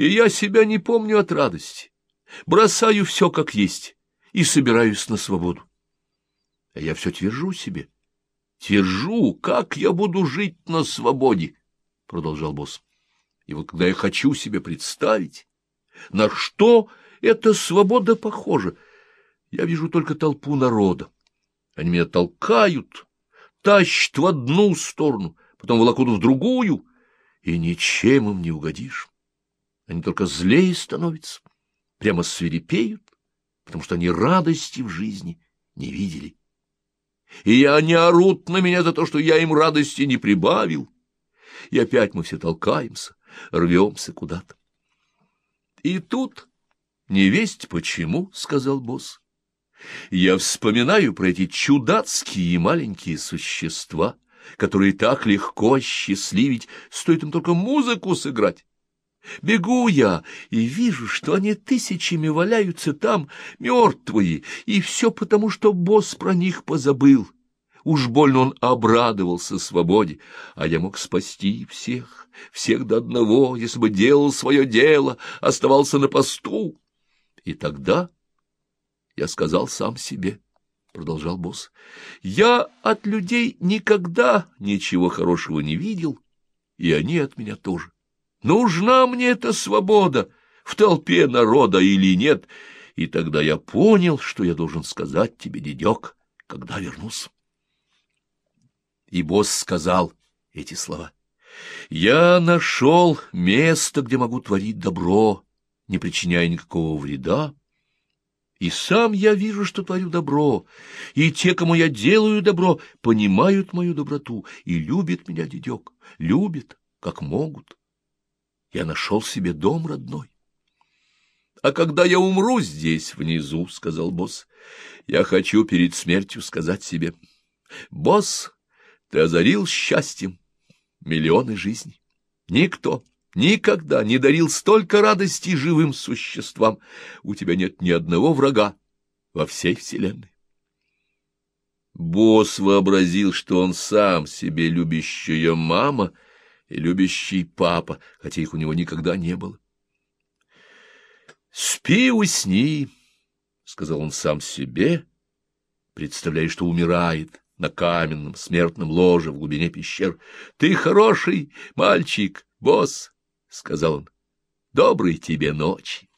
и я себя не помню от радости. Бросаю все как есть и собираюсь на свободу. А я все твержу себе. Твержу, как я буду жить на свободе, — продолжал босс. И вот когда я хочу себе представить, на что эта свобода похожа, я вижу только толпу народа. Они меня толкают, тащат в одну сторону, потом волокут в другую, и ничем им не угодишь. Они только злее становятся, прямо свирепеют, потому что они радости в жизни не видели. И они орут на меня за то, что я им радости не прибавил. И опять мы все толкаемся, рвемся куда-то. И тут, невесть почему, — сказал босс, — я вспоминаю про эти чудацкие маленькие существа, которые так легко счастливить, стоит им только музыку сыграть. Бегу я и вижу, что они тысячами валяются там, мертвые, и все потому, что босс про них позабыл. Уж больно он обрадовался свободе, а я мог спасти всех, всех до одного, если бы делал свое дело, оставался на посту. И тогда я сказал сам себе, — продолжал босс, — я от людей никогда ничего хорошего не видел, и они от меня тоже. Нужна мне эта свобода в толпе народа или нет? И тогда я понял, что я должен сказать тебе, дедек, когда вернусь. И босс сказал эти слова. Я нашел место, где могу творить добро, не причиняя никакого вреда. И сам я вижу, что творю добро, и те, кому я делаю добро, понимают мою доброту и любят меня, дедек, любят, как могут я нашел себе дом родной. — А когда я умру здесь, внизу, — сказал босс, — я хочу перед смертью сказать себе, — босс, ты озарил счастьем миллионы жизней. Никто никогда не дарил столько радости живым существам. У тебя нет ни одного врага во всей вселенной. Босс вообразил, что он сам себе любящая мама — и любящий папа, хотя их у него никогда не было. «Спи, усни», — сказал он сам себе, представляя, что умирает на каменном смертном ложе в глубине пещер. «Ты хороший мальчик, босс», — сказал он. «Доброй тебе ночи».